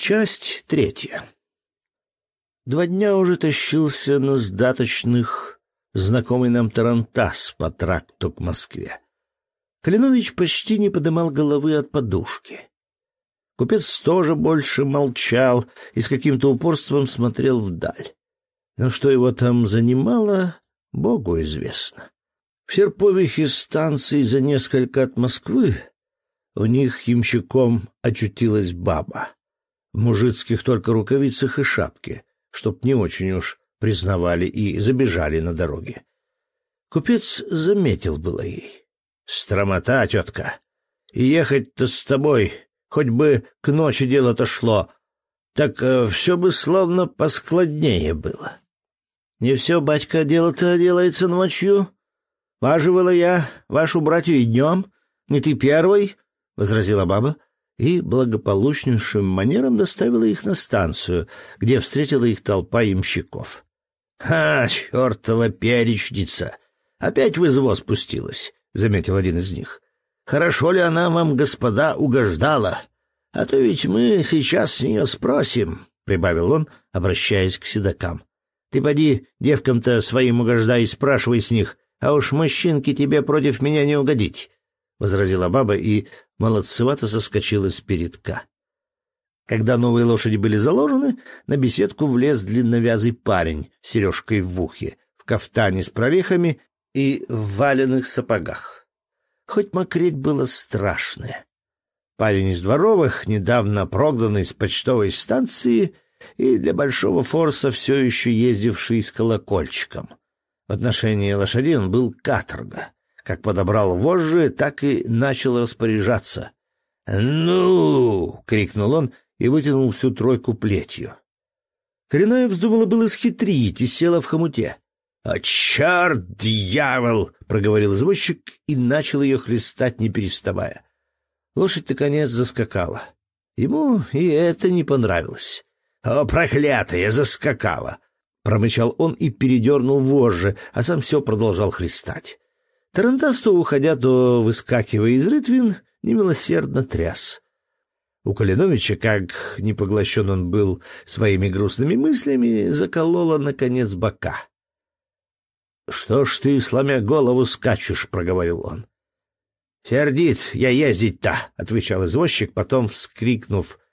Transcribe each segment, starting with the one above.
Часть третья. Два дня уже тащился на сдаточных знакомый нам Тарантас по тракту к Москве. Калинович почти не подымал головы от подушки. Купец тоже больше молчал и с каким-то упорством смотрел вдаль. Но что его там занимало, Богу известно. В Серповихе станции за несколько от Москвы у них ямщиком очутилась баба в мужицких только рукавицах и шапке, чтоб не очень уж признавали и забежали на дороге. Купец заметил было ей. «Стромота, тетка! И ехать-то с тобой, хоть бы к ночи дело-то шло, так э, все бы словно поскладнее было». «Не все, батька, дело-то делается ночью. Важивала я вашу братью и днем, не ты первый», — возразила баба и благополучнейшим манером доставила их на станцию, где встретила их толпа имщиков. «Ха, чертова перечница! Опять в извоз спустилась», — заметил один из них. «Хорошо ли она вам, господа, угождала? А то ведь мы сейчас с нее спросим», — прибавил он, обращаясь к седокам. «Ты поди девкам-то своим угождай и спрашивай с них, а уж мужчинке тебе против меня не угодить возразила баба и молодцевато соскочила с передка. Когда новые лошади были заложены, на беседку влез длинновязый парень с сережкой в ухе, в кафтане с прорехами и в валенных сапогах. Хоть мокреть было страшное. Парень из дворовых, недавно прогнанный с почтовой станции и для большого форса все еще ездивший с колокольчиком. В отношении лошадей он был каторга. Как подобрал вожжи, так и начал распоряжаться. «Ну!» — крикнул он и вытянул всю тройку плетью. Коренная вздумала было схитрить и села в хомуте. «А черт, дьявол!» — проговорил извозчик и начал ее хлестать, не переставая. Лошадь, наконец, заскакала. Ему и это не понравилось. «О, проклятая, заскакала!» — промычал он и передернул вожжи, а сам все продолжал хлестать. Тарантас то уходя, то выскакивая из рытвин, немилосердно тряс. У Калиновича, как не поглощен он был своими грустными мыслями, заколола, наконец, бока. — Что ж ты, сломя голову, скачешь? — проговорил он. — Сердит я ездить-то, — отвечал извозчик, потом, вскрикнув, —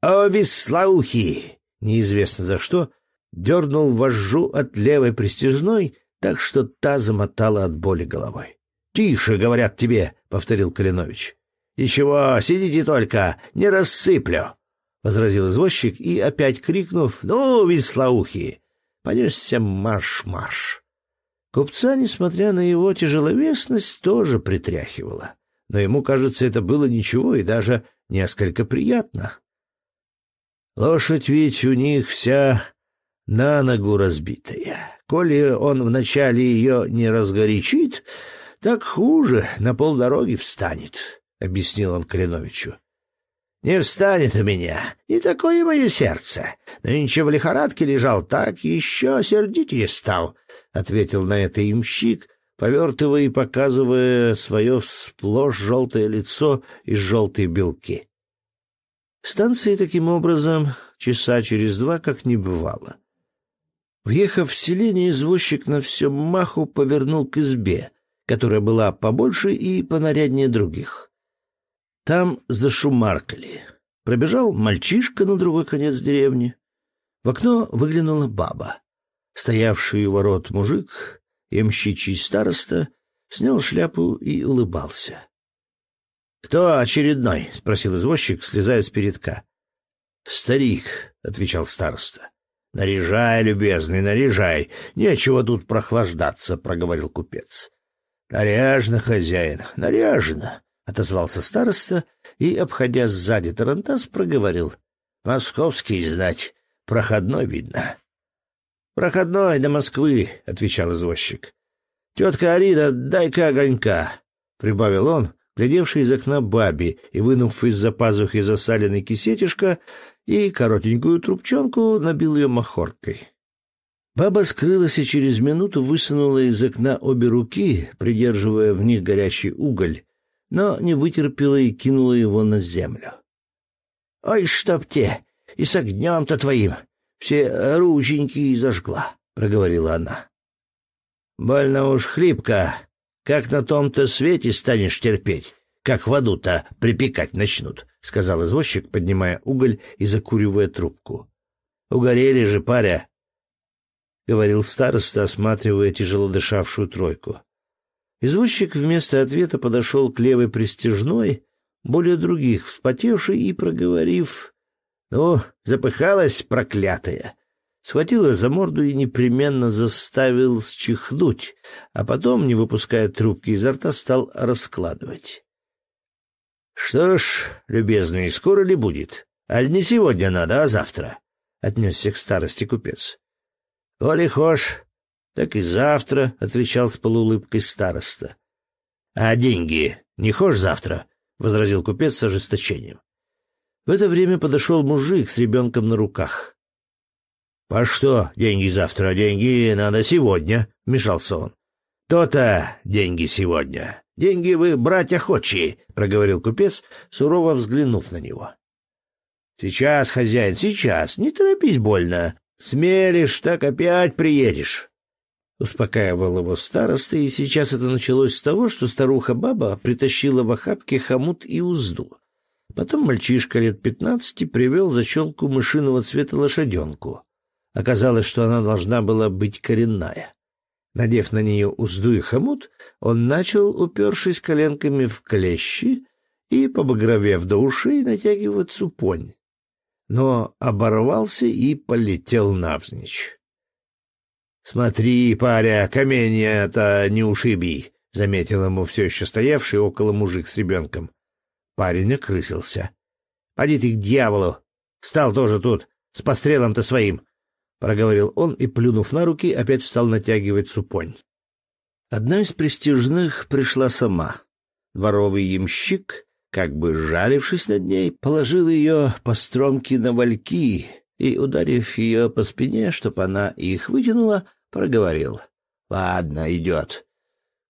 «О, веслоухи!» Неизвестно за что, дернул вожжу от левой пристежной так что та замотала от боли головой. «Тише, говорят тебе», — повторил Калинович. «Ничего, сидите только, не рассыплю», — возразил извозчик и, опять крикнув «Ну, веслоухи!», понесся марш-марш. Купца, несмотря на его тяжеловесность, тоже притряхивала. Но ему, кажется, это было ничего и даже несколько приятно. Лошадь ведь у них вся на ногу разбитая. Коли он вначале ее не разгорячит, так хуже, на полдороги встанет, — объяснил он Калиновичу. — Не встанет у меня, не такое мое сердце. Нынче в лихорадке лежал, так еще сердитее стал, — ответил на это имщик, повертывая и показывая свое сплошь желтое лицо и желтые белки. Станции таким образом часа через два как не бывало. Въехав в селение, извозчик на всем маху повернул к избе, которая была побольше и понаряднее других. Там зашумаркали. Пробежал мальчишка на другой конец деревни. В окно выглянула баба. Стоявший у ворот мужик, ямщичий староста, снял шляпу и улыбался. — Кто очередной? — спросил извозчик, слезая с передка. — Старик, — отвечал староста. Наряжай, любезный, наряжай. Нечего тут прохлаждаться, проговорил купец. Наряжно, хозяин, наряжно, отозвался староста и, обходя сзади тарантас, проговорил. Московский знать, проходной видно. Проходной до Москвы, отвечал извозчик. Тетка Арина, дай-ка огонька, прибавил он, глядевший из окна баби и вынув из-за пазухи засаленный кисетишко и коротенькую трубчонку набил ее махоркой. Баба скрылась и через минуту высунула из окна обе руки, придерживая в них горячий уголь, но не вытерпела и кинула его на землю. — Ой, чтоб те! и с огнем-то твоим все рученьки зажгла, — проговорила она. — Больно уж хлипко. Как на том-то свете станешь терпеть, как в аду-то припекать начнут, — сказал извозчик, поднимая уголь и закуривая трубку. — Угорели же, паря, — говорил староста, осматривая тяжело дышавшую тройку. Извозчик вместо ответа подошел к левой пристежной, более других, вспотевший и проговорив «Ну, запыхалась проклятая!» Схватил ее за морду и непременно заставил счихнуть, а потом, не выпуская трубки изо рта, стал раскладывать. «Что ж, любезный, скоро ли будет? Аль не сегодня надо, а завтра?» — отнесся к старости купец. «Коли хошь, так и завтра», — отвечал с полуулыбкой староста. «А деньги не хошь завтра?» — возразил купец с ожесточением. В это время подошел мужик с ребенком на руках. — По что деньги завтра? Деньги надо сегодня, — вмешался он. То — То-то деньги сегодня. Деньги вы, братья, охочие, — проговорил купец, сурово взглянув на него. — Сейчас, хозяин, сейчас, не торопись больно. Смелишь, так опять приедешь. Успокаивал его староста, и сейчас это началось с того, что старуха-баба притащила в охапке хомут и узду. Потом мальчишка лет пятнадцати привел за челку мышиного цвета лошаденку. Оказалось, что она должна была быть коренная. Надев на нее узду и хомут, он начал, упершись коленками в клещи и, побагровев до ушей, натягивать цупонь. Но оборвался и полетел навзничь. — Смотри, паря, каменья-то не ушиби, — заметил ему все еще стоявший около мужик с ребенком. Парень окрысился. — Поди ты к дьяволу! Стал тоже тут, с пострелом-то своим! — проговорил он и, плюнув на руки, опять стал натягивать супонь. Одна из престижных пришла сама. Дворовый ямщик, как бы жалившись над ней, положил ее по стромке на вальки и, ударив ее по спине, чтоб она их вытянула, проговорил. — Ладно, идет.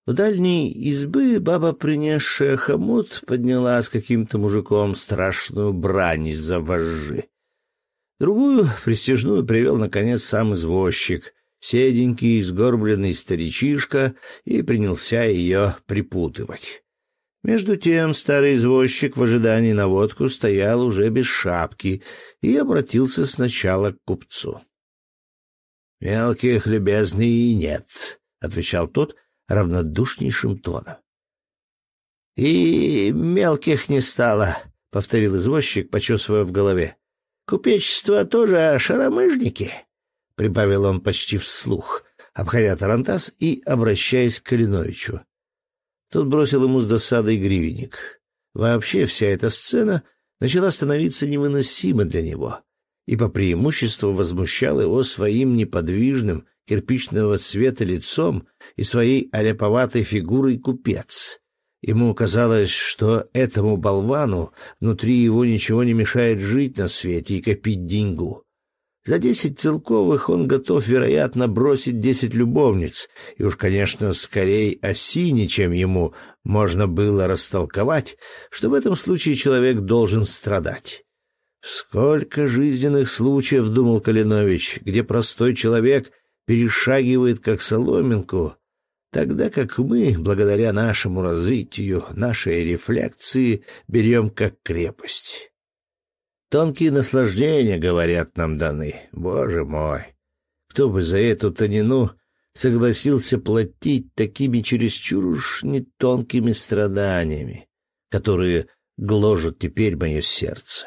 У дальней избы баба, принесшая хомут, подняла с каким-то мужиком страшную брань из-за вожжи. Другую пристежную привел, наконец, сам извозчик, седенький, сгорбленный старичишка, и принялся ее припутывать. Между тем старый извозчик в ожидании наводку стоял уже без шапки и обратился сначала к купцу. — Мелких, любезный, нет, — отвечал тот, — равнодушнейшим тоном. — И мелких не стало, — повторил извозчик, почесывая в голове. — Купечество тоже шаромыжники, — прибавил он почти вслух, обходя Тарантас и обращаясь к Калиновичу. Тот бросил ему с досадой гривенник. Вообще вся эта сцена начала становиться невыносима для него и по преимуществу возмущал его своим неподвижным, кирпичного цвета лицом и своей аляповатой фигурой купец. Ему казалось, что этому болвану внутри его ничего не мешает жить на свете и копить деньгу. За десять целковых он готов, вероятно, бросить десять любовниц, и уж, конечно, скорее осине, чем ему можно было растолковать, что в этом случае человек должен страдать. Сколько жизненных случаев, думал Калинович, где простой человек перешагивает как соломинку, тогда как мы, благодаря нашему развитию, нашей рефлекции, берем как крепость. Тонкие наслаждения, говорят, нам даны. Боже мой! Кто бы за эту тонину согласился платить такими чересчур уж нетонкими страданиями, которые гложут теперь мое сердце?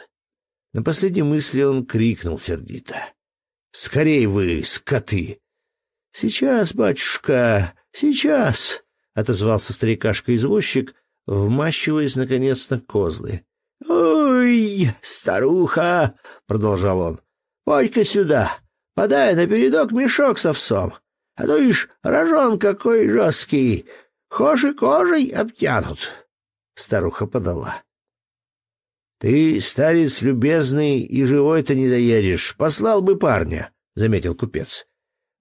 На последней мысли он крикнул сердито. — Скорей вы, скоты! — Сейчас, батюшка, сейчас! — отозвался старикашка-извозчик, вмащиваясь, наконец, на козлы. — Ой, старуха! — продолжал он. — Пой-ка сюда, подай на передок мешок с овсом, а то ишь рожон какой жесткий, хошь и кожей обтянут. Старуха подала. — Ты, старец любезный, и живой-то не доедешь, послал бы парня, — заметил купец.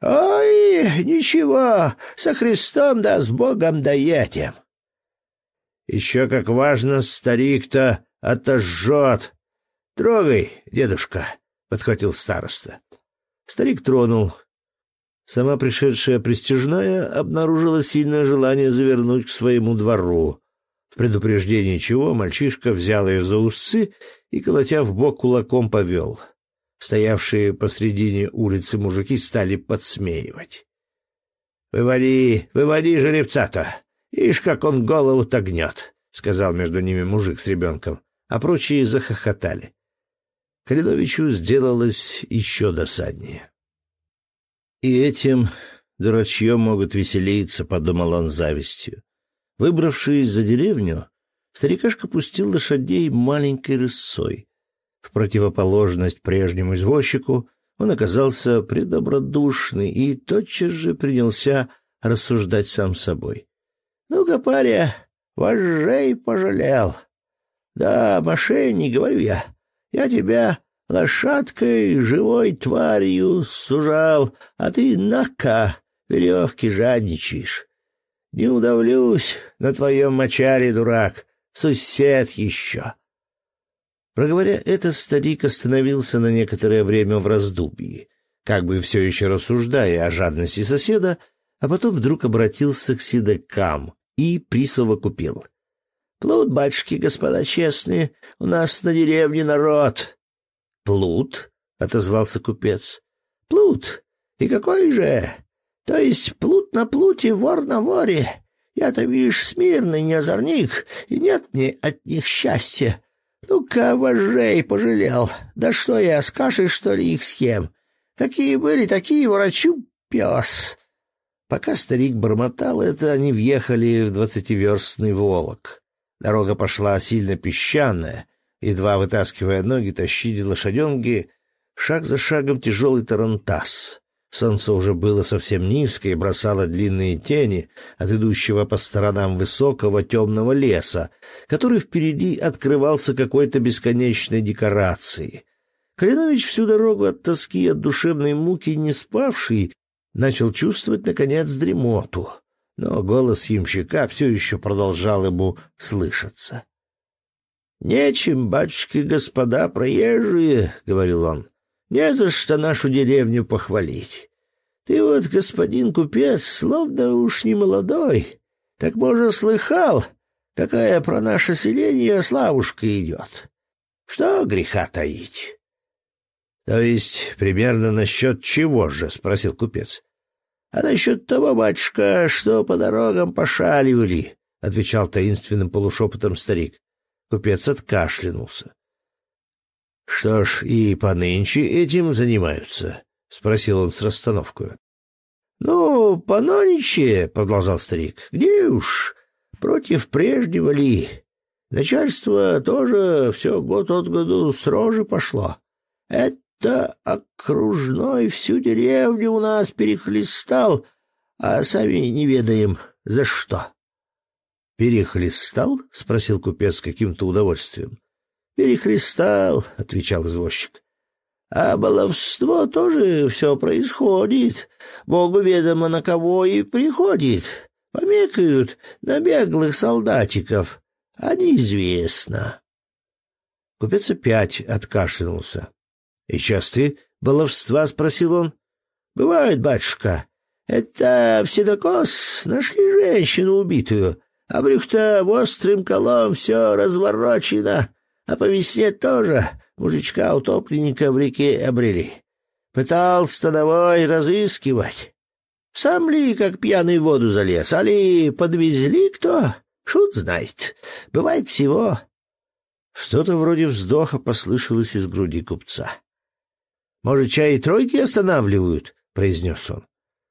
Ой, ничего, со Христом да с Богом доедем. Еще как важно, старик-то отожжет. Трогай, дедушка, подхватил староста. Старик тронул. Сама пришедшая престижная обнаружила сильное желание завернуть к своему двору. В предупреждение чего мальчишка взял ее за узцы и, колотя в бок кулаком, повел. Стоявшие посредине улицы мужики стали подсмеивать. — Выводи, выводи жеребца-то! Ишь, как он голову-то гнет! — сказал между ними мужик с ребенком, а прочие захохотали. Калиновичу сделалось еще досаднее. И этим дурачьем могут веселиться, — подумал он завистью. Выбравшись за деревню, старикашка пустил лошадей маленькой рысой. В противоположность прежнему извозчику он оказался предобродушный и тотчас же принялся рассуждать сам собой. — Ну-ка, паря, вожжей пожалел. Да, мошенник, говорю я, я тебя лошадкой, живой тварью сужал, а ты на-ка, веревки жадничаешь. Не удавлюсь на твоем мочале, дурак, сусед еще. Проговоря это, старик остановился на некоторое время в раздумье, как бы все еще рассуждая о жадности соседа, а потом вдруг обратился к седокам и присовокупил. — Плут, батюшки, господа честные, у нас на деревне народ. — Плут? — отозвался купец. — Плут. И какой же? То есть плут на плуте, вор на воре. Я-то, видишь, смирный не озорник, и нет мне от них счастья. Ну-ка, вожжей пожалел. Да что я, с что ли, их съем? Какие были, такие ворочу, пес. Пока старик бормотал это, они въехали в двадцативерстный волок. Дорога пошла сильно песчаная, едва вытаскивая ноги, тащили лошаденки, шаг за шагом тяжелый тарантас. Солнце уже было совсем низко и бросало длинные тени от идущего по сторонам высокого темного леса, который впереди открывался какой-то бесконечной декорацией. Калинович всю дорогу от тоски от душевной муки не спавший начал чувствовать, наконец, дремоту, но голос ямщика все еще продолжал ему слышаться. — Нечем, батюшки господа проезжие, — говорил он, не за что нашу деревню похвалить. Ты вот, господин купец, словно уж не молодой. Так, может, слыхал, какая про наше селение славушка идет? Что греха таить? — То есть примерно насчет чего же? — спросил купец. — А насчет того, батюшка, что по дорогам пошаливали, — отвечал таинственным полушепотом старик. Купец откашлянулся. — Что ж, и понынче этим занимаются? — спросил он с расстановкой. — Ну, понониче, — продолжал старик, — где уж, против прежнего ли? Начальство тоже все год от году строже пошло. Это окружной всю деревню у нас перехлестал, а сами не ведаем, за что. — Перехлестал? — спросил купец с каким-то удовольствием. Перехлестал, — отвечал извозчик. А баловство тоже все происходит. Богу ведомо на кого и приходит. Помекают на беглых солдатиков, а неизвестно. Купец опять откашлянулся. — И часты баловства? — спросил он. — Бывает, батюшка. Это в сенокос нашли женщину убитую, а брюх-то острым колом все разворочено а по весне тоже мужичка-утопленника в реке обрели. Пытался становой разыскивать. Сам ли, как пьяный в воду залез, а ли подвезли кто? Шут знает. Бывает всего. Что-то вроде вздоха послышалось из груди купца. — Может, чай и тройки останавливают? — произнес он.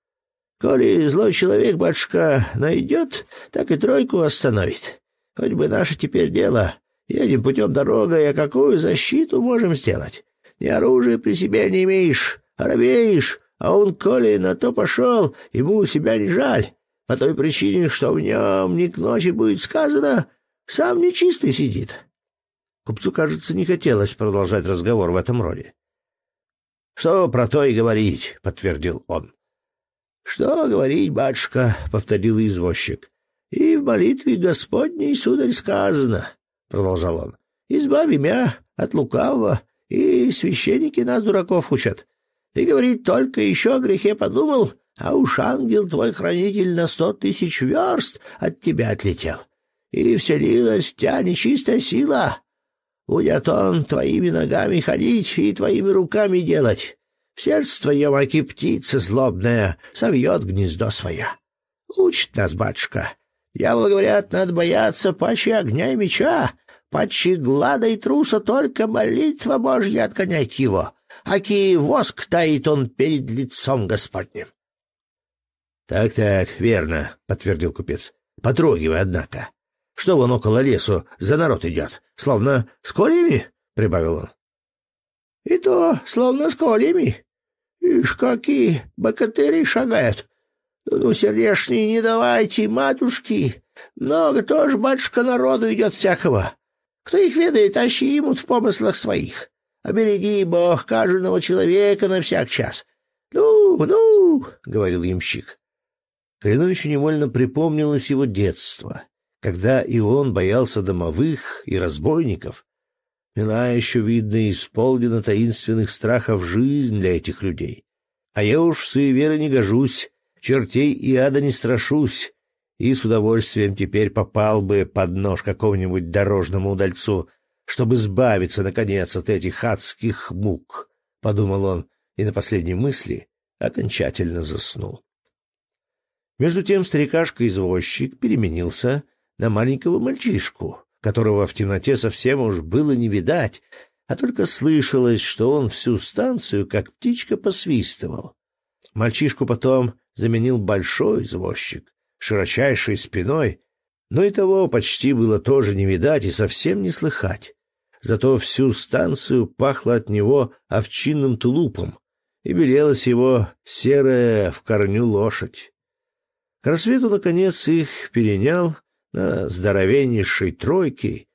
— Коли злой человек, батюшка, найдет, так и тройку остановит. Хоть бы наше теперь дело Едем путем дорогой, а какую защиту можем сделать? Ни оружия при себе не имеешь, робеешь, а он, коли на то пошел, ему себя не жаль, по той причине, что в нем не к ночи будет сказано, сам нечистый сидит. Купцу, кажется, не хотелось продолжать разговор в этом роде. — Что про то и говорить, — подтвердил он. — Что говорить, батюшка, — повторил извозчик. — И в молитве Господней, сударь, сказано — продолжал он, — избави меня от лукавого И священники нас, дураков, учат. Ты, говорит, только еще о грехе подумал, а уж ангел твой хранитель на сто тысяч верст от тебя отлетел. И вселилась в тебя нечистая сила. Будет он твоими ногами ходить и твоими руками делать. В сердце твоем оки птица злобная совьет гнездо свое. Учит нас, батюшка. Дьявола, говорят, надо бояться паче огня и меча, паче глада и труса, только молитва Божья отгонять его, аки воск таит он перед лицом Господним. «Так, — Так-так, верно, — подтвердил купец. — Потрогивай, однако. Что вон около лесу за народ идет? Словно с колями? — прибавил он. — И то, словно с колями. Ишь, какие богатыри шагают. Ну, сердешней не давайте, матушки. Много тоже, батюшка, народу идет всякого. Кто их ведает, ащи имут в помыслах своих. Обереги, Бог, каждого человека на всяк час. Ну, ну, — говорил ямщик. Калиновичу невольно припомнилось его детство, когда и он боялся домовых и разбойников. Мила еще, видно, исполнена таинственных страхов жизнь для этих людей. А я уж в суеверы не гожусь, чертей и ада не страшусь, и с удовольствием теперь попал бы под нож какому-нибудь дорожному удальцу, чтобы избавиться, наконец, от этих адских мук, — подумал он, и на последней мысли окончательно заснул. Между тем старикашка-извозчик переменился на маленького мальчишку, которого в темноте совсем уж было не видать, а только слышалось, что он всю станцию, как птичка, посвистывал. Мальчишку потом заменил большой извозчик, широчайшей спиной, но и того почти было тоже не видать и совсем не слыхать. Зато всю станцию пахло от него овчинным тулупом, и белелась его серая в корню лошадь. К рассвету, наконец, их перенял на здоровеннейшей тройке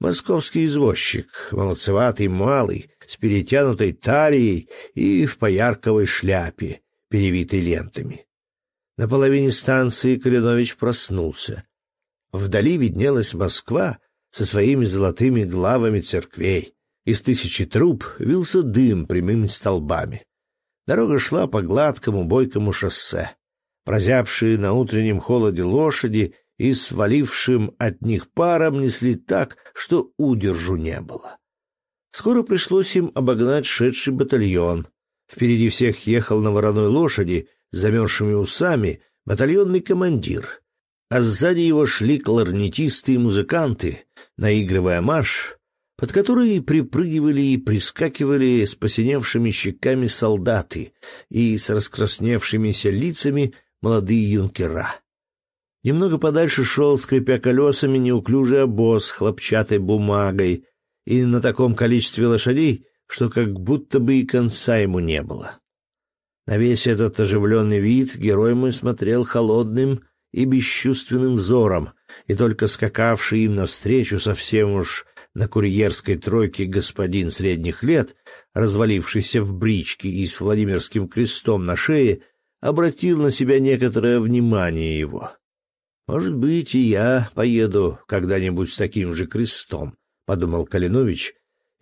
московский извозчик, молодцеватый малый, с перетянутой талией и в поярковой шляпе, перевитой лентами. На половине станции Калинович проснулся. Вдали виднелась Москва со своими золотыми главами церквей. Из тысячи труб вился дым прямыми столбами. Дорога шла по гладкому бойкому шоссе. Прозябшие на утреннем холоде лошади и свалившим от них паром несли так, что удержу не было. Скоро пришлось им обогнать шедший батальон. Впереди всех ехал на вороной лошади замерзшими усами батальонный командир, а сзади его шли кларнетисты и музыканты, наигрывая марш, под который припрыгивали и прискакивали с посиневшими щеками солдаты и с раскрасневшимися лицами молодые юнкера. Немного подальше шел, скрипя колесами, неуклюжий обоз с хлопчатой бумагой и на таком количестве лошадей, что как будто бы и конца ему не было. На весь этот оживленный вид герой мой смотрел холодным и бесчувственным взором, и только скакавший им навстречу совсем уж на курьерской тройке господин средних лет, развалившийся в бричке и с Владимирским крестом на шее, обратил на себя некоторое внимание его. «Может быть, и я поеду когда-нибудь с таким же крестом», — подумал Калинович,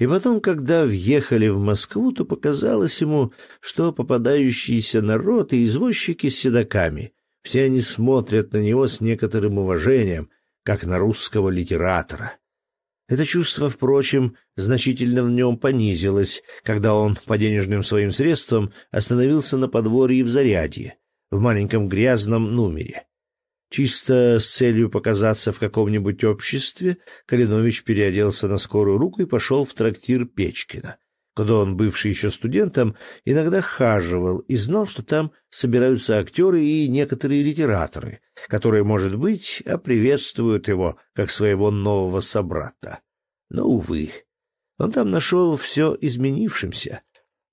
и потом, когда въехали в Москву, то показалось ему, что попадающиеся народ и извозчики с седаками, все они смотрят на него с некоторым уважением, как на русского литератора. Это чувство, впрочем, значительно в нем понизилось, когда он по денежным своим средствам остановился на подворье в Зарядье, в маленьком грязном номере. Чисто с целью показаться в каком-нибудь обществе, Калинович переоделся на скорую руку и пошел в трактир Печкина, куда он, бывший еще студентом, иногда хаживал и знал, что там собираются актеры и некоторые литераторы, которые, может быть, оприветствуют его как своего нового собрата. Но, увы, он там нашел все изменившимся.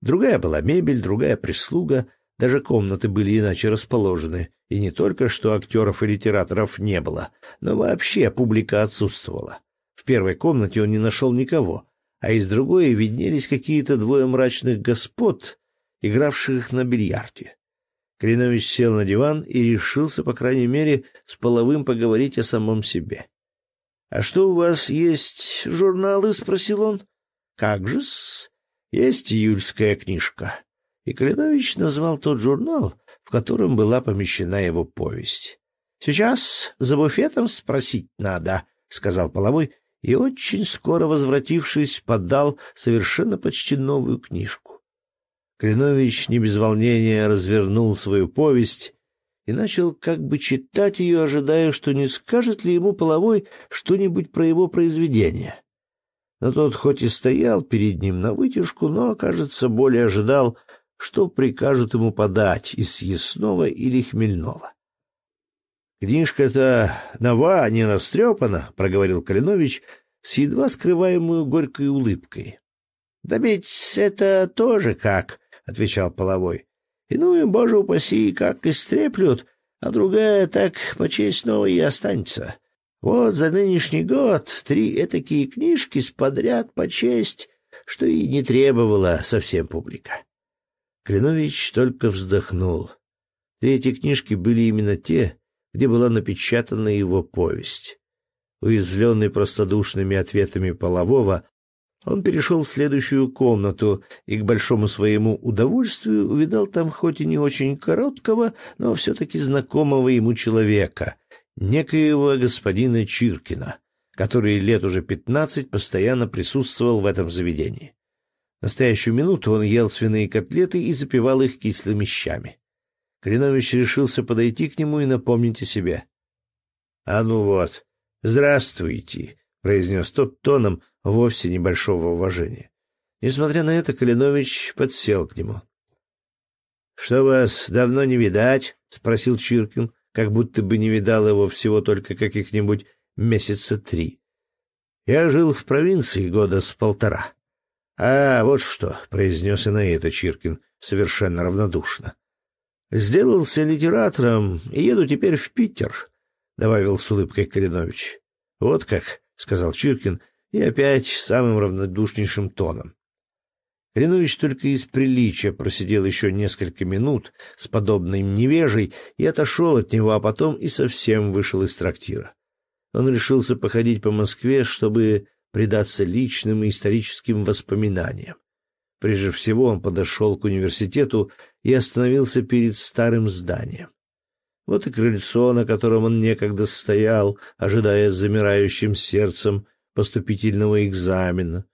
Другая была мебель, другая прислуга, даже комнаты были иначе расположены, и не только что актеров и литераторов не было, но вообще публика отсутствовала. В первой комнате он не нашел никого, а из другой виднелись какие-то двое мрачных господ, игравших на бильярде. Кринович сел на диван и решился, по крайней мере, с половым поговорить о самом себе. — А что у вас есть журналы? — спросил он. — Как же-с? Есть июльская книжка. И Калинович назвал тот журнал, в котором была помещена его повесть. Сейчас за буфетом спросить надо, сказал половой и очень скоро возвратившись, подал совершенно почти новую книжку. Калинович не без волнения развернул свою повесть и начал как бы читать ее, ожидая, что не скажет ли ему половой что-нибудь про его произведение. Но тот хоть и стоял перед ним на вытяжку, но, кажется, более ожидал, что прикажут ему подать из съестного или хмельного. «Книжка-то нова, не растрепана», — проговорил Калинович с едва скрываемую горькой улыбкой. «Да ведь это тоже как», — отвечал Половой. «Иную, боже упаси, как истреплют, а другая так по честь новой и останется. Вот за нынешний год три этакие книжки с подряд по честь, что и не требовала совсем публика. Кленович только вздохнул. Три книжки были именно те, где была напечатана его повесть. Уязвленный простодушными ответами Полового, он перешел в следующую комнату и к большому своему удовольствию увидал там хоть и не очень короткого, но все-таки знакомого ему человека, некоего господина Чиркина, который лет уже пятнадцать постоянно присутствовал в этом заведении. В настоящую минуту он ел свиные котлеты и запивал их кислыми щами. Калинович решился подойти к нему и напомнить о себе. — А ну вот, здравствуйте, — произнес тот тоном вовсе небольшого уважения. Несмотря на это, Калинович подсел к нему. — Что вас давно не видать? — спросил Чиркин, как будто бы не видал его всего только каких-нибудь месяца три. — Я жил в провинции года с полтора. «А, вот что», — произнес и на это Чиркин совершенно равнодушно. «Сделался литератором и еду теперь в Питер», — добавил с улыбкой Калинович. «Вот как», — сказал Чиркин, и опять самым равнодушнейшим тоном. Калинович только из приличия просидел еще несколько минут с подобным невежей и отошел от него, а потом и совсем вышел из трактира. Он решился походить по Москве, чтобы предаться личным и историческим воспоминаниям. Прежде всего он подошел к университету и остановился перед старым зданием. Вот и крыльцо, на котором он некогда стоял, ожидая с замирающим сердцем поступительного экзамена.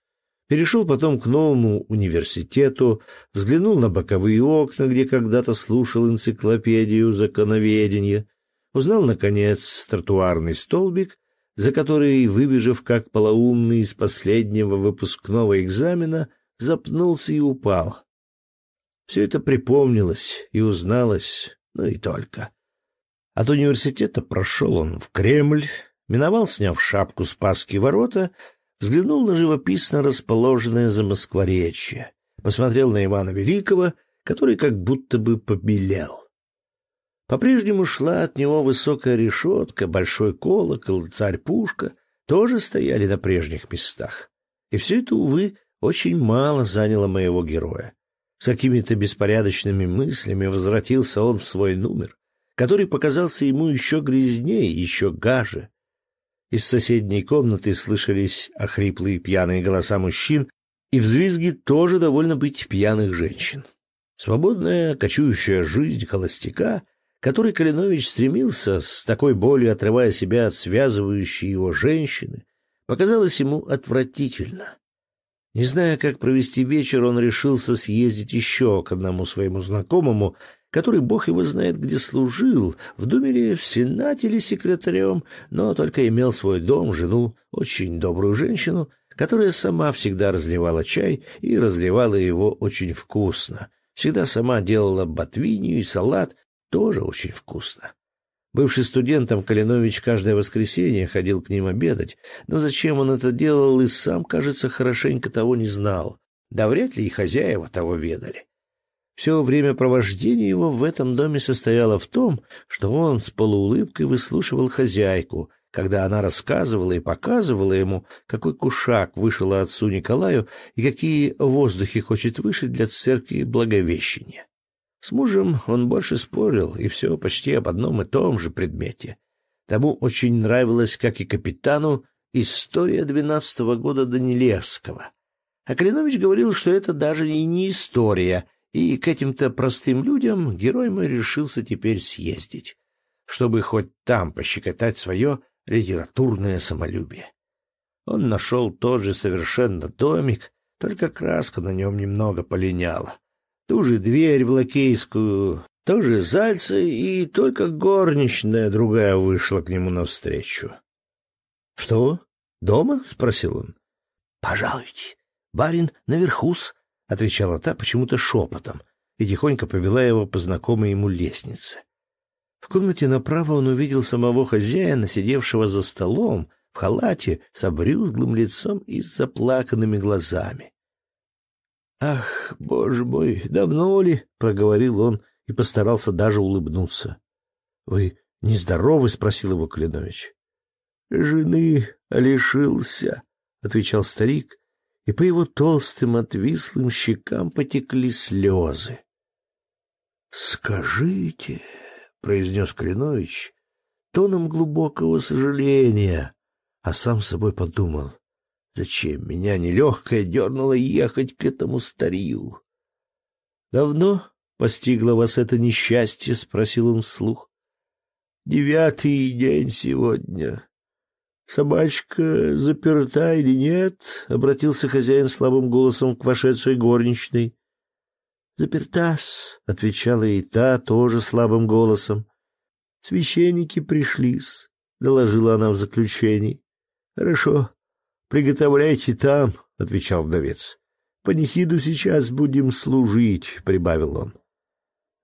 Перешел потом к новому университету, взглянул на боковые окна, где когда-то слушал энциклопедию законоведения, узнал, наконец, тротуарный столбик за который, выбежав как полоумный из последнего выпускного экзамена, запнулся и упал. Все это припомнилось и узналось, ну и только. От университета прошел он в Кремль, миновал, сняв шапку Спасские ворота, взглянул на живописно расположенное за Москворечье, посмотрел на Ивана Великого, который как будто бы побелел. По-прежнему шла от него высокая решетка, большой колокол, царь-пушка тоже стояли на прежних местах. И все это, увы, очень мало заняло моего героя. С какими-то беспорядочными мыслями возвратился он в свой номер, который показался ему еще грязнее, еще гаже. Из соседней комнаты слышались охриплые пьяные голоса мужчин и взвизги тоже довольно быть пьяных женщин. Свободная, кочующая жизнь холостяка — который Калинович стремился, с такой болью отрывая себя от связывающей его женщины, показалось ему отвратительно. Не зная, как провести вечер, он решился съездить еще к одному своему знакомому, который, бог его знает, где служил, в Думе в Сенате или секретарем, но только имел свой дом, жену, очень добрую женщину, которая сама всегда разливала чай и разливала его очень вкусно. Всегда сама делала ботвинью и салат, тоже очень вкусно. Бывший студентом Калинович каждое воскресенье ходил к ним обедать, но зачем он это делал и сам, кажется, хорошенько того не знал. Да вряд ли и хозяева того ведали. Все время провождения его в этом доме состояло в том, что он с полуулыбкой выслушивал хозяйку, когда она рассказывала и показывала ему, какой кушак вышел отцу Николаю и какие воздухи хочет вышить для церкви Благовещения. С мужем он больше спорил, и все почти об одном и том же предмете. Тому очень нравилась, как и капитану, история двенадцатого года Данилевского. А Калинович говорил, что это даже и не история, и к этим-то простым людям герой мой решился теперь съездить, чтобы хоть там пощекотать свое литературное самолюбие. Он нашел тот же совершенно домик, только краска на нем немного полиняла. Ту же дверь в лакейскую, тоже зальцы, и только горничная другая вышла к нему навстречу. — Что, дома? — спросил он. — Пожалуйте, барин наверху-с, — отвечала та почему-то шепотом, и тихонько повела его по знакомой ему лестнице. В комнате направо он увидел самого хозяина, сидевшего за столом, в халате, с обрюзглым лицом и с заплаканными глазами. «Ах, боже мой, давно ли?» — проговорил он и постарался даже улыбнуться. «Вы нездоровы?» — спросил его Клинович. «Жены лишился», — отвечал старик, и по его толстым отвислым щекам потекли слезы. «Скажите», — произнес Клинович, тоном глубокого сожаления, а сам собой подумал, зачем меня нелегкое дернуло ехать к этому старью. «Давно постигло вас это несчастье?» — спросил он вслух. «Девятый день сегодня. Собачка заперта или нет?» — обратился хозяин слабым голосом к вошедшей горничной. «Запертас», — отвечала и та тоже слабым голосом. «Священники пришлись», — доложила она в заключении. «Хорошо, приготовляйте там», — отвечал вдовец. «Панихиду сейчас будем служить», — прибавил он.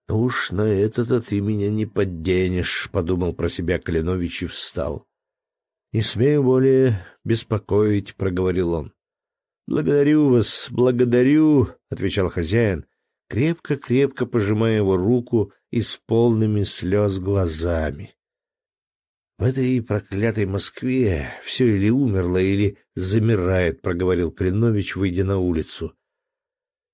«Уж на это-то ты меня не подденешь», — подумал про себя Калинович и встал. «Не смею более беспокоить», — проговорил он. «Благодарю вас, благодарю», — отвечал хозяин, крепко-крепко пожимая его руку и с полными слез глазами. В этой проклятой Москве все или умерло, или замирает, — проговорил Кленович, выйдя на улицу.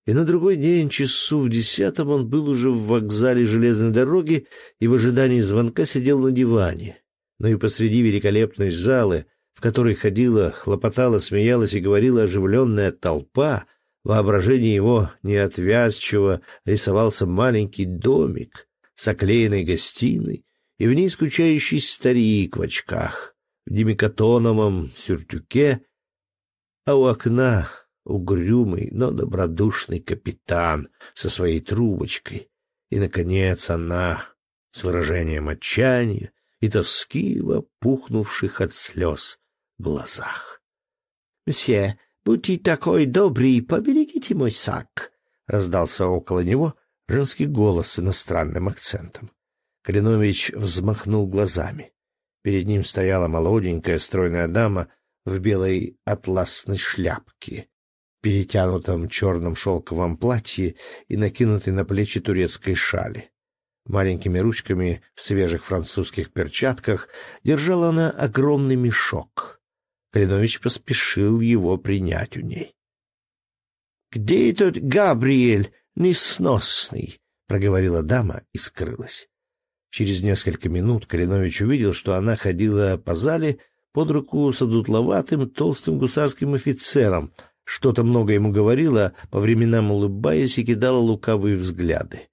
И на другой день, часу в десятом, он был уже в вокзале железной дороги и в ожидании звонка сидел на диване. Но и посреди великолепной залы, в которой ходила, хлопотала, смеялась и говорила оживленная толпа, воображение его неотвязчиво рисовался маленький домик с оклеенной гостиной, и в ней скучающий старик в очках, в демикатоновом сюртюке, а у окна угрюмый, но добродушный капитан со своей трубочкой, и, наконец, она с выражением отчаяния и тоски в опухнувших от слез глазах. — Мсье, будьте такой добрый, поберегите мой сак, — раздался около него женский голос с иностранным акцентом. Калинович взмахнул глазами. Перед ним стояла молоденькая стройная дама в белой атласной шляпке, перетянутом черном шелковом платье и накинутой на плечи турецкой шали. Маленькими ручками в свежих французских перчатках держала она огромный мешок. Калинович поспешил его принять у ней. — Где этот Габриэль несносный? — проговорила дама и скрылась. Через несколько минут Калинович увидел, что она ходила по зале под руку с одутловатым толстым гусарским офицером — что-то много ему говорила, по временам улыбаясь и кидала лукавые взгляды.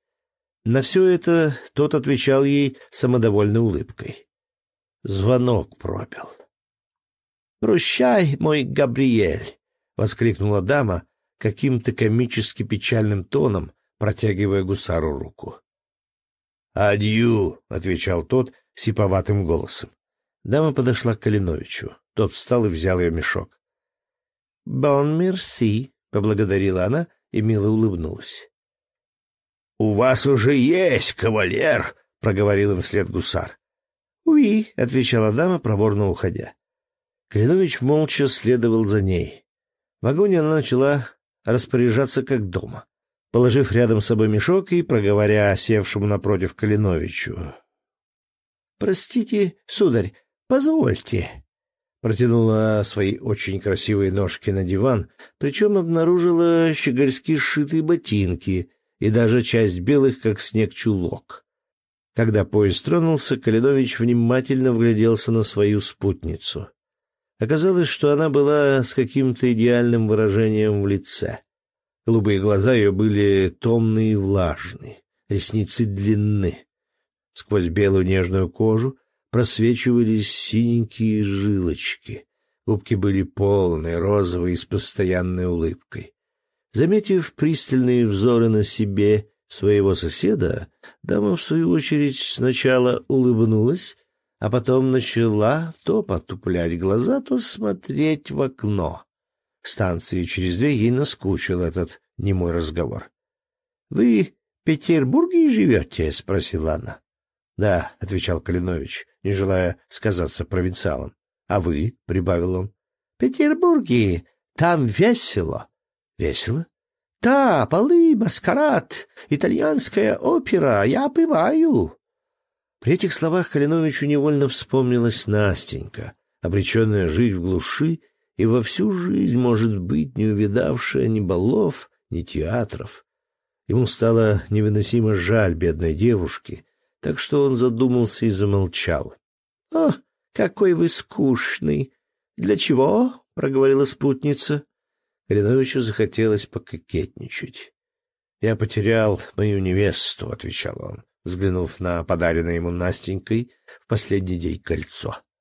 На все это тот отвечал ей самодовольной улыбкой. Звонок пробил. «Прощай, мой Габриэль!» — воскликнула дама каким-то комически печальным тоном, протягивая гусару руку. «Адью!» — отвечал тот сиповатым голосом. Дама подошла к Калиновичу. Тот встал и взял ее мешок. «Бон мерси», — поблагодарила она и мило улыбнулась. «У вас уже есть кавалер», — проговорил им вслед гусар. «Уи», — отвечала дама, проворно уходя. Калинович молча следовал за ней. В вагоне она начала распоряжаться как дома, положив рядом с собой мешок и проговоря севшему напротив Калиновичу. «Простите, сударь, позвольте» протянула свои очень красивые ножки на диван, причем обнаружила щегольски сшитые ботинки и даже часть белых, как снег, чулок. Когда поезд тронулся, Калинович внимательно вгляделся на свою спутницу. Оказалось, что она была с каким-то идеальным выражением в лице. Голубые глаза ее были томные и влажные, ресницы длинны. Сквозь белую нежную кожу просвечивались синенькие жилочки. Губки были полные, розовые, с постоянной улыбкой. Заметив пристальные взоры на себе своего соседа, дама, в свою очередь, сначала улыбнулась, а потом начала то потуплять глаза, то смотреть в окно. Станции через две ей наскучил этот немой разговор. — Вы в Петербурге живете? — спросила она. — Да, — отвечал Калинович, не желая сказаться провинциалом. — А вы? — прибавил он. — В Петербурге. Там весело. — Весело? — Да, полы, маскарад, итальянская опера. Я бываю. При этих словах Калиновичу невольно вспомнилась Настенька, обреченная жить в глуши и во всю жизнь, может быть, не увидавшая ни балов, ни театров. Ему стало невыносимо жаль бедной девушки, так что он задумался и замолчал. — О, какой вы скучный! Для чего? — проговорила спутница. Калиновичу захотелось пококетничать. — Я потерял мою невесту, — отвечал он взглянув на подаренное ему Настенькой в последний день кольцо. —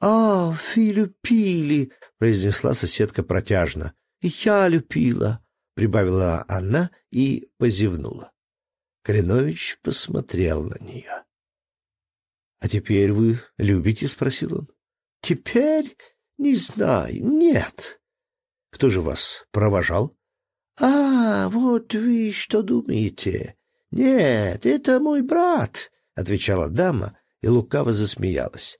А, фи любили, — произнесла соседка протяжно. — Я любила, — прибавила она и позевнула. Калинович посмотрел на нее. — А теперь вы любите? — спросил он. — Теперь? Не знаю. Нет. — Кто же вас провожал? — А, вот вы что думаете. — Нет, это мой брат, — отвечала дама и лукаво засмеялась. —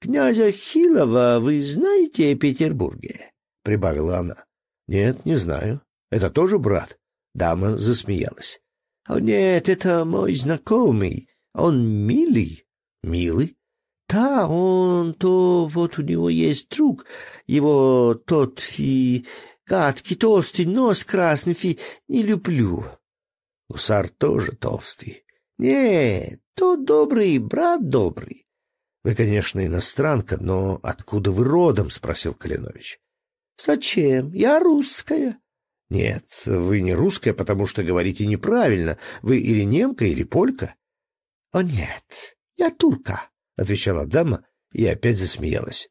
Князя Хилова вы знаете в Петербурге? — прибавила она. — Нет, не знаю. Это тоже брат? Дама засмеялась. — О, нет, это мой знакомый. Он милый. — Милый? — Да, он то... Вот у него есть друг. Его тот фи... Гадкий, толстый нос красный фи... Не люблю. Гусар тоже толстый. Нет, тот добрый, брат добрый. Вы, конечно, иностранка, но откуда вы родом? спросил Калинович. Зачем? Я русская. Нет, вы не русская, потому что говорите неправильно. Вы или немка, или полька. О нет, я турка, отвечала дама и опять засмеялась.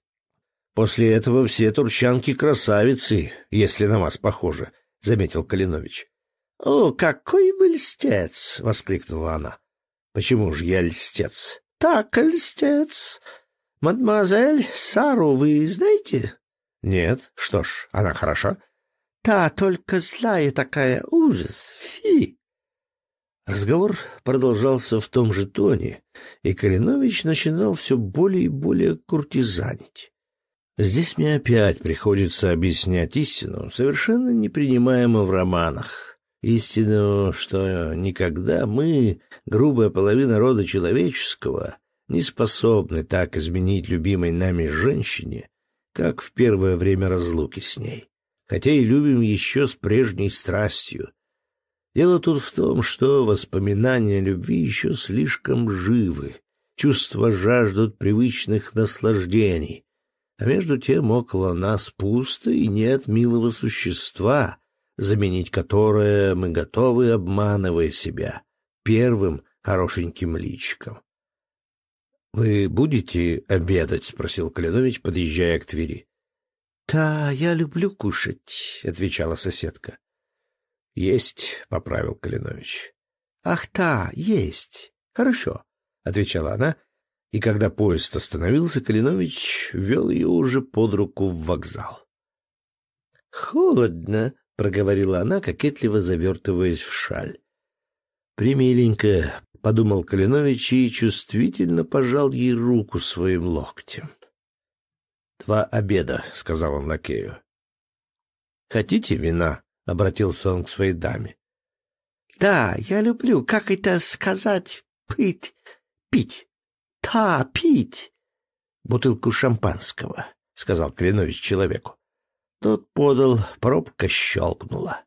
После этого все турчанки красавицы, если на вас похожи, заметил Калинович. — О, какой вы льстец! — воскликнула она. — Почему же я льстец? — Так, льстец. Мадемуазель Сару вы знаете? — Нет. Что ж, она хороша? — Та, только злая такая, ужас, фи! Разговор продолжался в том же тоне, и Калинович начинал все более и более куртизанить. Здесь мне опять приходится объяснять истину, совершенно непринимаемо в романах истину, что никогда мы, грубая половина рода человеческого, не способны так изменить любимой нами женщине, как в первое время разлуки с ней, хотя и любим еще с прежней страстью. Дело тут в том, что воспоминания любви еще слишком живы, чувства жаждут привычных наслаждений, а между тем около нас пусто и нет милого существа, заменить которое мы готовы, обманывая себя, первым хорошеньким личиком. — Вы будете обедать? — спросил Калинович, подъезжая к Твери. — Да, я люблю кушать, — отвечала соседка. — Есть, — поправил Калинович. — Ах, да, есть. Хорошо, — отвечала она, и когда поезд остановился, Калинович вел ее уже под руку в вокзал. — Холодно, — проговорила она, кокетливо завертываясь в шаль. «Примиленько», — подумал Калинович и чувствительно пожал ей руку своим локтем. «Два обеда», — сказал он лакею. «Хотите вина?» — обратился он к своей даме. «Да, я люблю, как это сказать, пить, пить. Да, пить». «Бутылку шампанского», — сказал Калинович человеку. Тот подал, пробка щелкнула.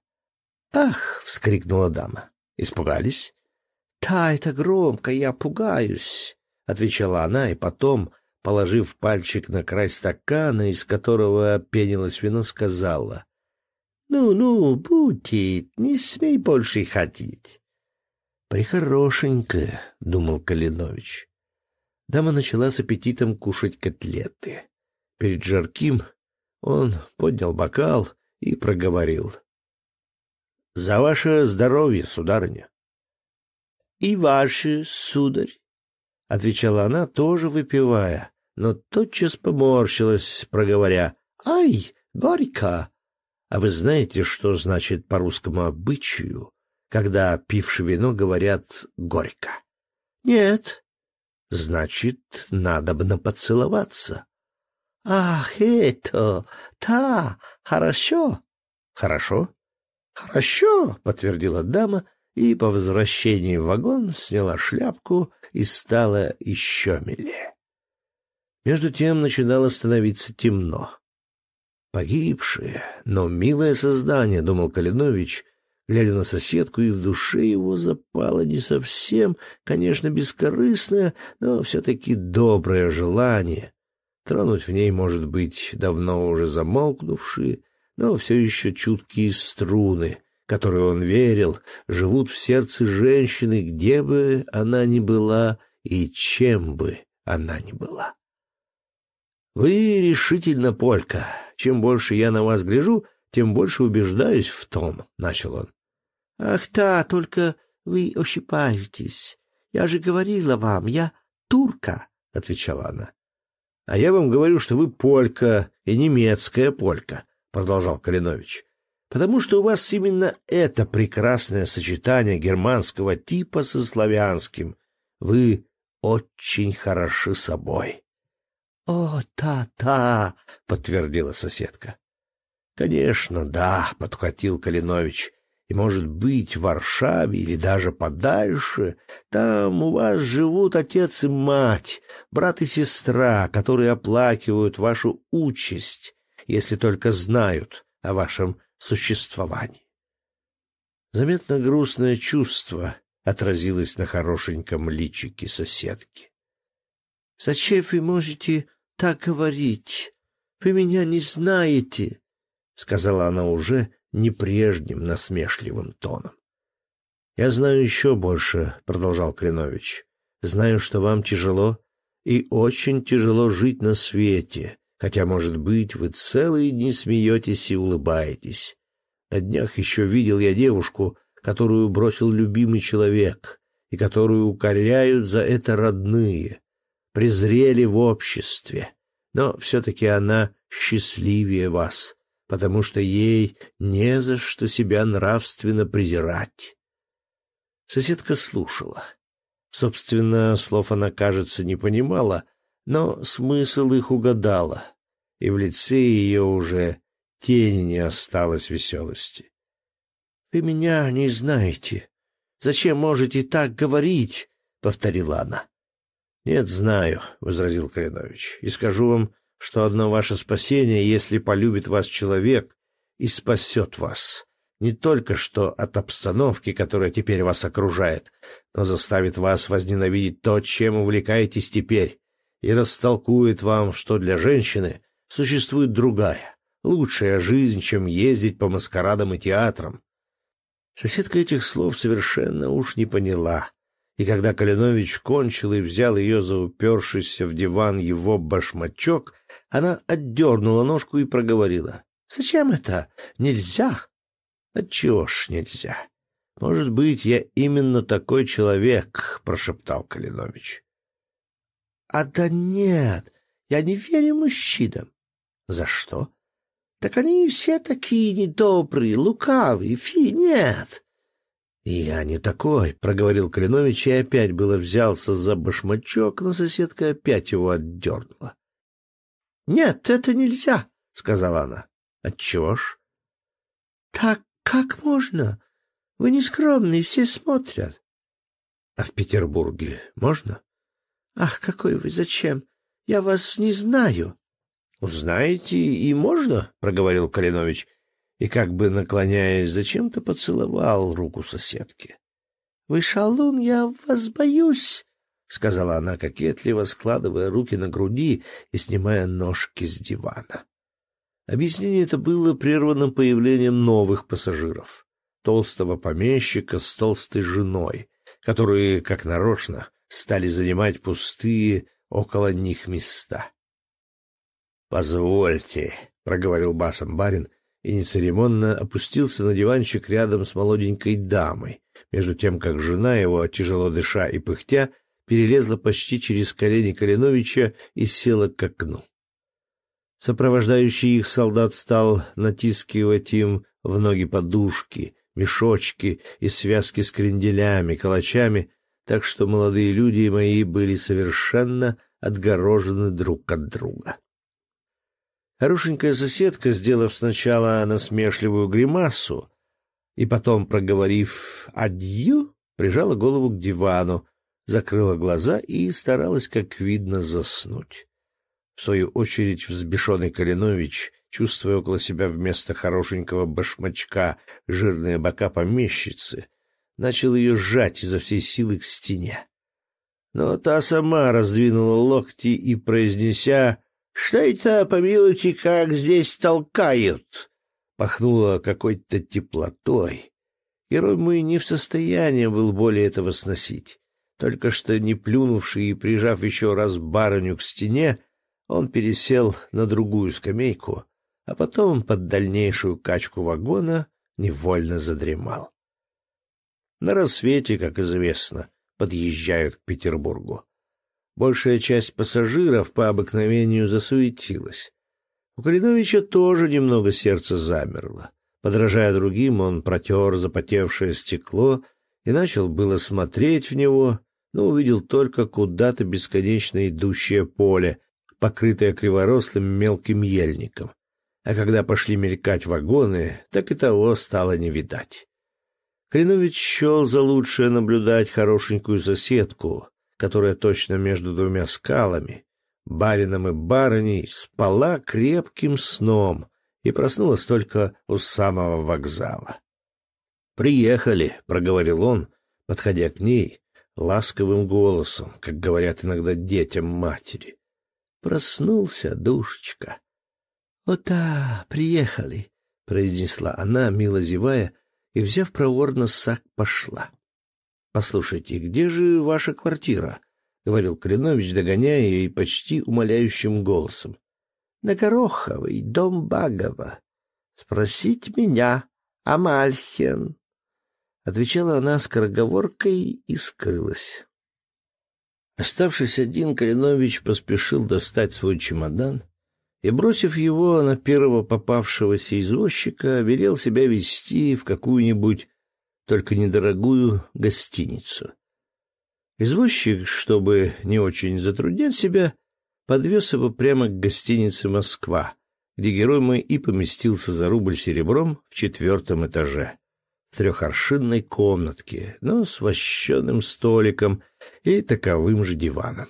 «Ах!» — вскрикнула дама. «Испугались?» «Да, это громко, я пугаюсь», — отвечала она, и потом, положив пальчик на край стакана, из которого пенилось вино, сказала. — Ну, ну, Бутит, не смей больше ходить. — Прихорошенькая, — думал Калинович. Дама начала с аппетитом кушать котлеты. Перед жарким он поднял бокал и проговорил. — За ваше здоровье, сударыня. — И ваше, сударь, — отвечала она, тоже выпивая, но тотчас поморщилась, проговоря. — Ай, горько! А вы знаете, что значит по русскому обычаю, когда пивши вино говорят «горько»? — Нет. — Значит, надо бы поцеловаться. — Ах, это, та, хорошо. — Хорошо? — Хорошо, — подтвердила дама и по возвращении в вагон сняла шляпку и стала еще милее. Между тем начинало становиться темно. Погибшее, но милое создание, думал Калинович, глядя на соседку, и в душе его запало не совсем, конечно, бескорыстное, но все-таки доброе желание. Тронуть в ней, может быть, давно уже замолкнувшие, но все еще чуткие струны, которые он верил, живут в сердце женщины, где бы она ни была и чем бы она ни была. Вы решительно полька. Чем больше я на вас гляжу, тем больше убеждаюсь в том, — начал он. — Ах да, только вы ошибаетесь. Я же говорила вам, я турка, — отвечала она. — А я вам говорю, что вы полька и немецкая полька, — продолжал Калинович. — Потому что у вас именно это прекрасное сочетание германского типа со славянским. Вы очень хороши собой. «О, та-та!» — подтвердила соседка. «Конечно, да», — подхватил Калинович. «И, может быть, в Варшаве или даже подальше, там у вас живут отец и мать, брат и сестра, которые оплакивают вашу участь, если только знают о вашем существовании». Заметно грустное чувство отразилось на хорошеньком личике соседки. «Зачем вы можете так говорить? Вы меня не знаете, — сказала она уже не прежним насмешливым тоном. — Я знаю еще больше, — продолжал Кленович. — Знаю, что вам тяжело, и очень тяжело жить на свете, хотя, может быть, вы целые дни смеетесь и улыбаетесь. На днях еще видел я девушку, которую бросил любимый человек, и которую укоряют за это родные презрели в обществе, но все-таки она счастливее вас, потому что ей не за что себя нравственно презирать. Соседка слушала. Собственно, слов она, кажется, не понимала, но смысл их угадала, и в лице ее уже тени не осталось веселости. — Вы меня не знаете. Зачем можете так говорить? — повторила она. «Нет, знаю», — возразил Калинович, — «и скажу вам, что одно ваше спасение, если полюбит вас человек и спасет вас, не только что от обстановки, которая теперь вас окружает, но заставит вас возненавидеть то, чем увлекаетесь теперь, и растолкует вам, что для женщины существует другая, лучшая жизнь, чем ездить по маскарадам и театрам». Соседка этих слов совершенно уж не поняла и когда Калинович кончил и взял ее за упершийся в диван его башмачок, она отдернула ножку и проговорила. — Зачем это? Нельзя. — Отчего ж нельзя? — Может быть, я именно такой человек, — прошептал Калинович. — А да нет, я не верю мужчинам. — За что? — Так они все такие недобрые, лукавые, фи, нет. «Я не такой», — проговорил Калинович и опять было взялся за башмачок, но соседка опять его отдернула. «Нет, это нельзя», — сказала она. «Отчего ж?» «Так как можно? Вы не скромные, все смотрят». «А в Петербурге можно?» «Ах, какой вы, зачем? Я вас не знаю». «Узнаете, и можно?» — проговорил Калинович и, как бы наклоняясь, зачем-то поцеловал руку соседки. — Вы шалун, я вас боюсь, сказала она кокетливо, складывая руки на груди и снимая ножки с дивана. Объяснение это было прервано появлением новых пассажиров. Толстого помещика с толстой женой, которые, как нарочно, стали занимать пустые около них места. «Позвольте», — проговорил басом барин и нецеремонно опустился на диванчик рядом с молоденькой дамой, между тем, как жена его, тяжело дыша и пыхтя, перелезла почти через колени Калиновича и села к окну. Сопровождающий их солдат стал натискивать им в ноги подушки, мешочки и связки с кренделями, калачами, так что молодые люди мои были совершенно отгорожены друг от друга. Хорошенькая соседка, сделав сначала насмешливую гримасу и потом, проговорив «адью», прижала голову к дивану, закрыла глаза и старалась, как видно, заснуть. В свою очередь взбешенный Калинович, чувствуя около себя вместо хорошенького башмачка жирные бока помещицы, начал ее сжать изо всей силы к стене. Но та сама раздвинула локти и, произнеся «Что это, помилуйте, как здесь толкают?» пахнула какой-то теплотой. Герой мой не в состоянии был более этого сносить. Только что не плюнувший и прижав еще раз барыню к стене, он пересел на другую скамейку, а потом под дальнейшую качку вагона невольно задремал. На рассвете, как известно, подъезжают к Петербургу. Большая часть пассажиров по обыкновению засуетилась. У Калиновича тоже немного сердце замерло. Подражая другим, он протер запотевшее стекло и начал было смотреть в него, но увидел только куда-то бесконечно идущее поле, покрытое криворослым мелким ельником. А когда пошли мелькать вагоны, так и того стало не видать. Кринович счел за лучшее наблюдать хорошенькую соседку, которая точно между двумя скалами, барином и барыней, спала крепким сном и проснулась только у самого вокзала. «Приехали», — проговорил он, подходя к ней ласковым голосом, как говорят иногда детям матери. Проснулся душечка. «О да, приехали», — произнесла она, мило зевая, и, взяв проворно сак, пошла. «Послушайте, где же ваша квартира?» — говорил Калинович, догоняя и почти умоляющим голосом. «На Гороховой, дом Багова. Спросить меня, Амальхен отвечала она скороговоркой и скрылась. Оставшись один, Калинович поспешил достать свой чемодан и, бросив его на первого попавшегося извозчика, велел себя вести в какую-нибудь, только недорогую, гостиницу. Извозчик, чтобы не очень затруднять себя, подвез его прямо к гостинице «Москва», где герой мой и поместился за рубль серебром в четвертом этаже в трехоршинной комнатке, но с вощеным столиком и таковым же диваном.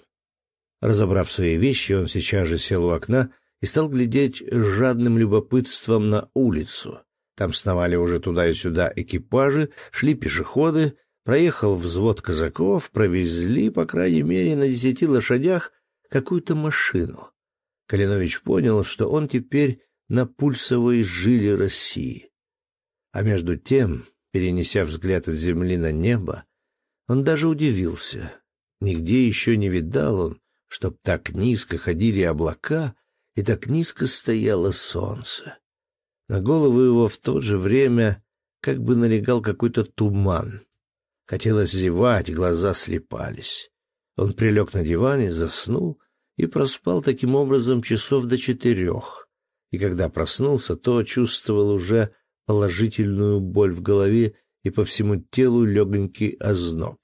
Разобрав свои вещи, он сейчас же сел у окна и стал глядеть с жадным любопытством на улицу. Там сновали уже туда и сюда экипажи, шли пешеходы, проехал взвод казаков, провезли, по крайней мере, на десяти лошадях какую-то машину. Калинович понял, что он теперь на пульсовой жиле России. А между тем, перенеся взгляд от земли на небо, он даже удивился. Нигде еще не видал он, чтоб так низко ходили облака и так низко стояло солнце. На голову его в то же время как бы налегал какой-то туман. Хотелось зевать, глаза слепались. Он прилег на диване, заснул и проспал таким образом часов до четырех. И когда проснулся, то чувствовал уже положительную боль в голове и по всему телу легонький озноб.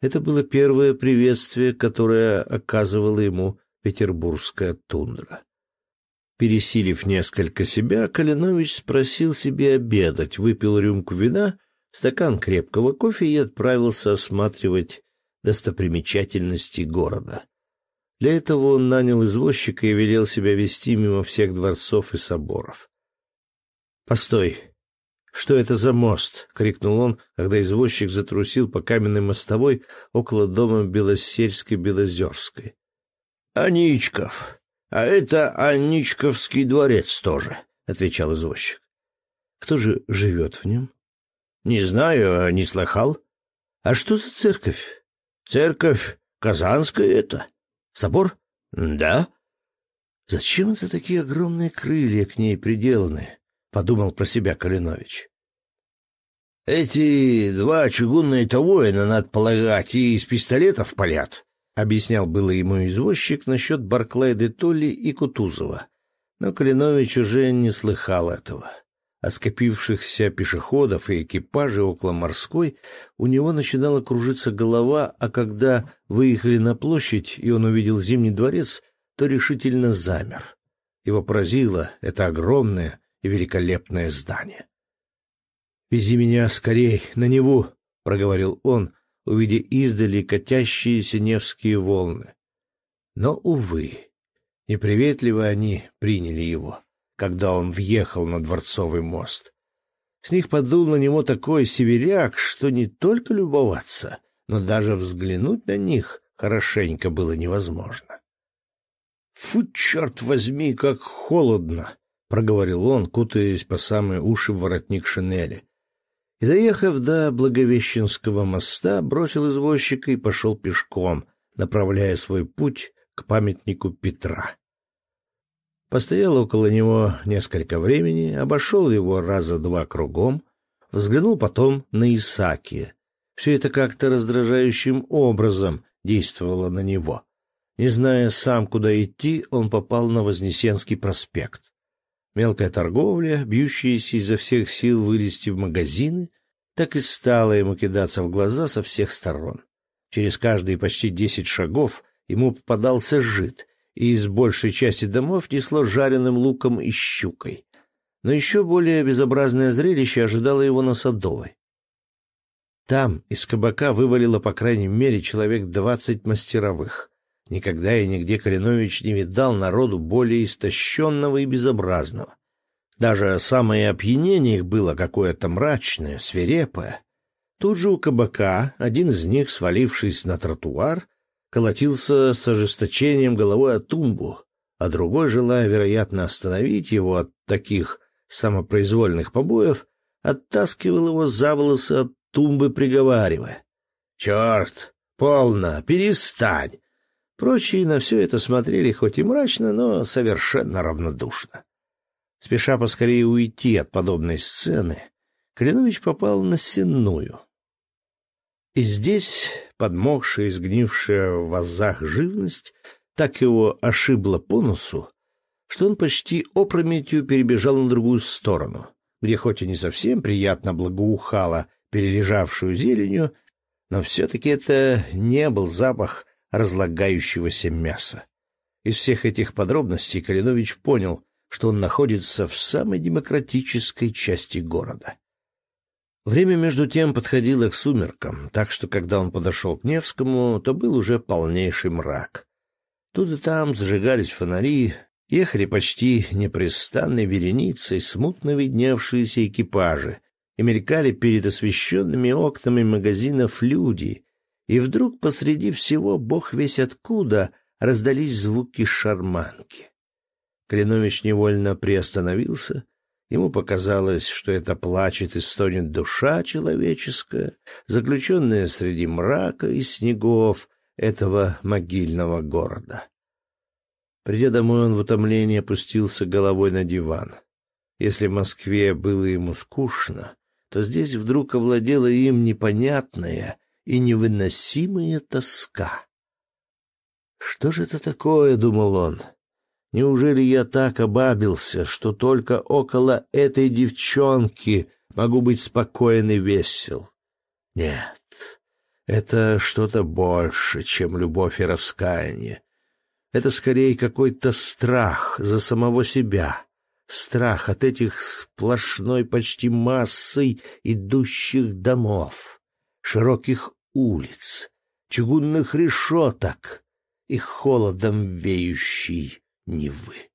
Это было первое приветствие, которое оказывала ему петербургская тундра. Пересилив несколько себя, Калинович спросил себе обедать, выпил рюмку вина, стакан крепкого кофе и отправился осматривать достопримечательности города. Для этого он нанял извозчика и велел себя вести мимо всех дворцов и соборов. Постой. Что это за мост? крикнул он, когда извозчик затрусил по каменной мостовой около дома Белосельской-Белозерской. Аничков. А это Аничковский дворец тоже, отвечал извозчик. Кто же живет в нем? Не знаю, не слыхал. А что за церковь? Церковь Казанская это. Собор? Да. Зачем это такие огромные крылья к ней приделаны? подумал про себя Калинович. Эти два чугунные-то воина, надо полагать, и из пистолетов палят, объяснял было ему извозчик насчет Барклая де Толли и Кутузова. Но Калинович уже не слыхал этого. О скопившихся пешеходов и экипажей около морской у него начинала кружиться голова, а когда выехали на площадь, и он увидел Зимний дворец, то решительно замер. Его поразило это огромное и великолепное здание. «Вези меня скорей на Неву», — проговорил он, увидя издали катящиеся Невские волны. Но, увы, неприветливо они приняли его, когда он въехал на Дворцовый мост. С них подул на него такой северяк, что не только любоваться, но даже взглянуть на них хорошенько было невозможно. «Фу, черт возьми, как холодно!» — проговорил он, кутаясь по самые уши в воротник шинели. И, доехав до Благовещенского моста, бросил извозчика и пошел пешком, направляя свой путь к памятнику Петра. Постоял около него несколько времени, обошел его раза два кругом, взглянул потом на Исаакия. Все это как-то раздражающим образом действовало на него. Не зная сам, куда идти, он попал на Вознесенский проспект. Мелкая торговля, бьющаяся изо всех сил вылезти в магазины, так и стала ему кидаться в глаза со всех сторон. Через каждые почти десять шагов ему попадался жид, и из большей части домов несло жареным луком и щукой. Но еще более безобразное зрелище ожидало его на Садовой. Там из кабака вывалило по крайней мере человек двадцать мастеровых. Никогда и нигде Калинович не видал народу более истощенного и безобразного. Даже самое опьянение их было какое-то мрачное, свирепое. Тут же у кабака один из них, свалившись на тротуар, колотился с ожесточением головой о тумбу, а другой, желая, вероятно, остановить его от таких самопроизвольных побоев, оттаскивал его за волосы от тумбы, приговаривая. «Черт! Полно! Перестань! Прочие на все это смотрели хоть и мрачно, но совершенно равнодушно. Спеша поскорее уйти от подобной сцены, Калинович попал на сенную. И здесь подмокшая и сгнившая в вазах живность так его ошибла по носу, что он почти опрометью перебежал на другую сторону, где хоть и не совсем приятно благоухало перележавшую зеленью, но все-таки это не был запах разлагающегося мяса. Из всех этих подробностей Калинович понял, что он находится в самой демократической части города. Время между тем подходило к сумеркам, так что когда он подошел к Невскому, то был уже полнейший мрак. Тут и там зажигались фонари, ехали почти непрестанной вереницей смутно видневшиеся экипажи, и мелькали перед освещенными окнами магазинов люди, и вдруг посреди всего, бог весь откуда, раздались звуки шарманки. Кленович невольно приостановился. Ему показалось, что это плачет и стонет душа человеческая, заключенная среди мрака и снегов этого могильного города. Придя домой, он в утомлении опустился головой на диван. Если в Москве было ему скучно, то здесь вдруг овладела им непонятная и невыносимая тоска. «Что же это такое?» — думал он. «Неужели я так обабился, что только около этой девчонки могу быть спокоен и весел? Нет, это что-то больше, чем любовь и раскаяние. Это скорее какой-то страх за самого себя, страх от этих сплошной почти массой идущих домов, широких улиц, чугунных решеток и холодом веющей Невы.